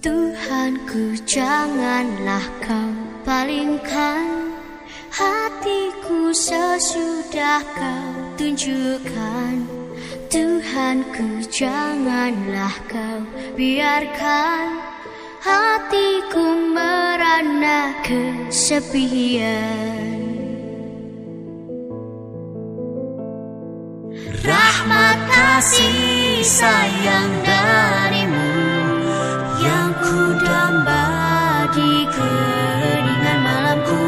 Tuhanku janganlah kau palingkan Hatiku sesudah kau tunjukkan. Tuhanku janganlah kau biarkan Hatiku merana kesepian. Rahmat kasih sayang ku damba di keningan malamku.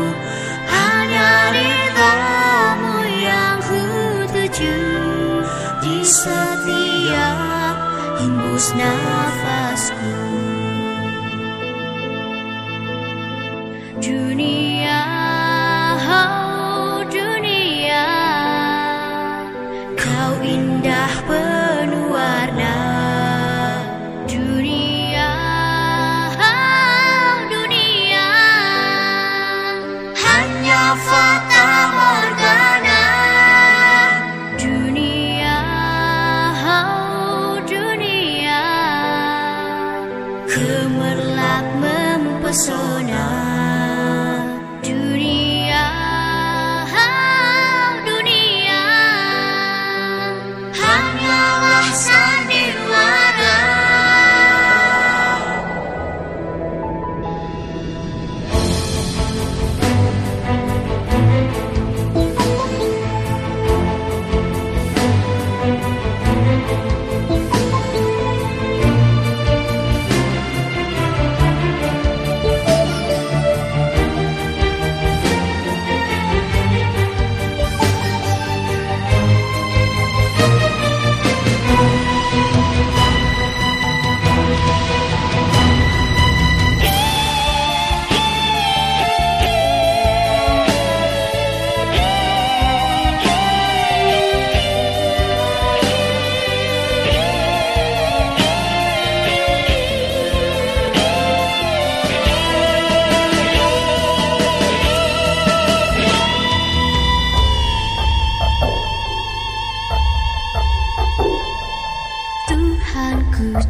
Hanya ridhamu yang ku tuju. Di setiap hembus nafasku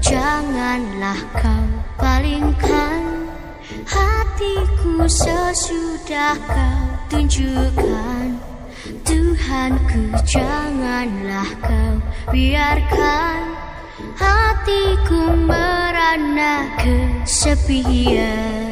janganlah kau palingkan Hatiku sesudah kau tunjukkan. Tuhanku janganlah kau biarkan Hatiku merana kesepian